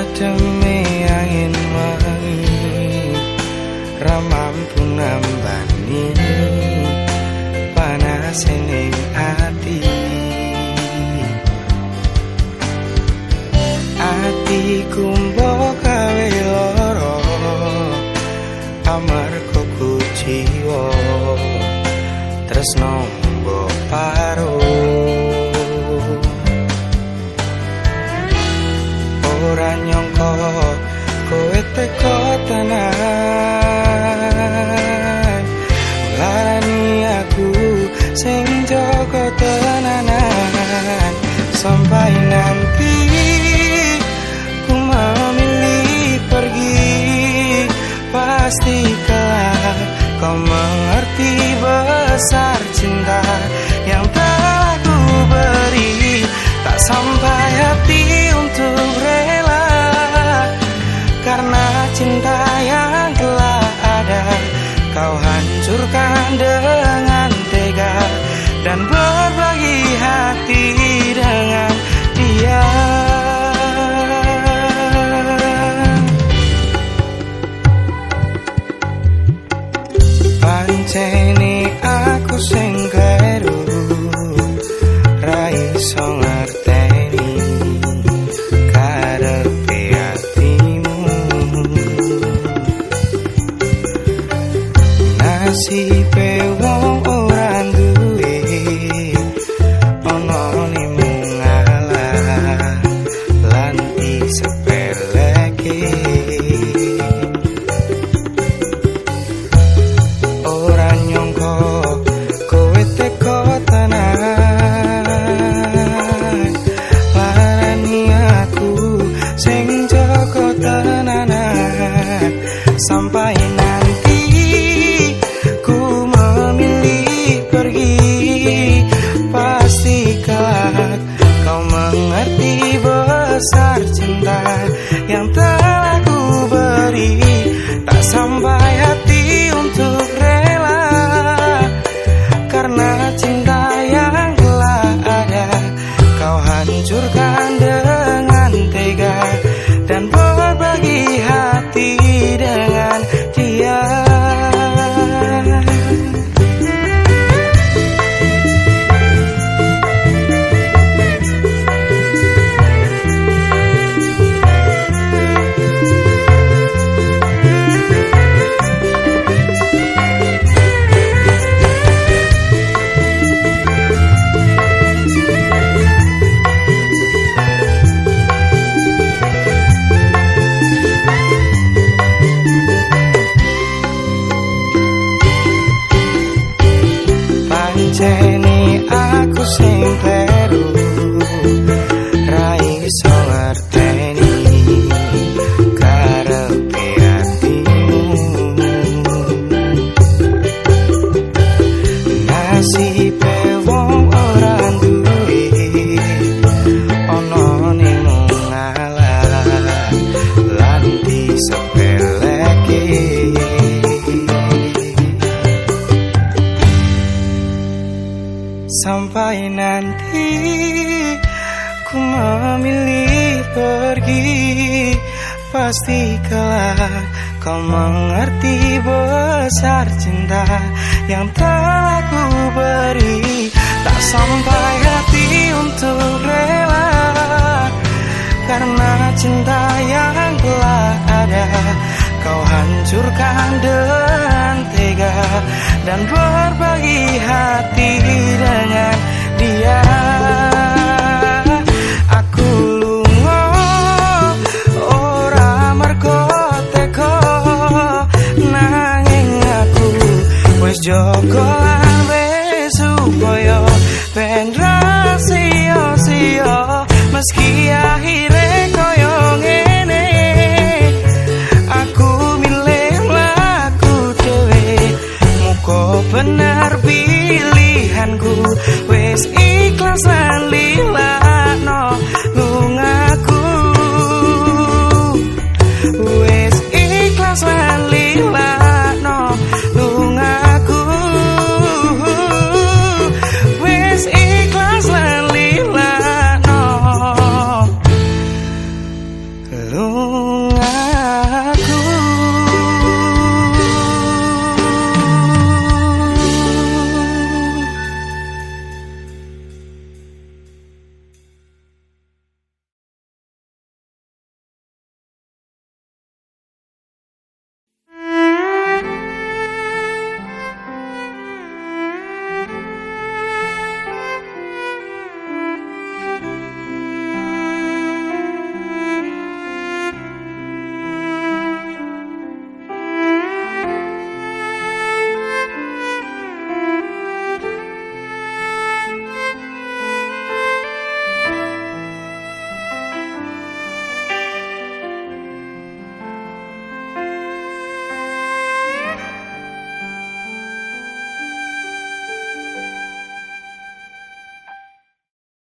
ademe angin wangi ramampu nambani panas ning ati. Ati kumbo kawe loro amarko kuciwo tresno mbok nasibe wong ora duwe ana nimu ngalah lan disepeleke. Ora nyangka kowe teko tenan larani aku sing abrazarte. Sampai nanti ku memilih pergi. Pasti kelak kau mengerti besar cinta Yang telah ku beri. Tak sampai hati untuk rela Karena cinta yang telah ada Kau hancurkan dengan tega Dan berbagi hati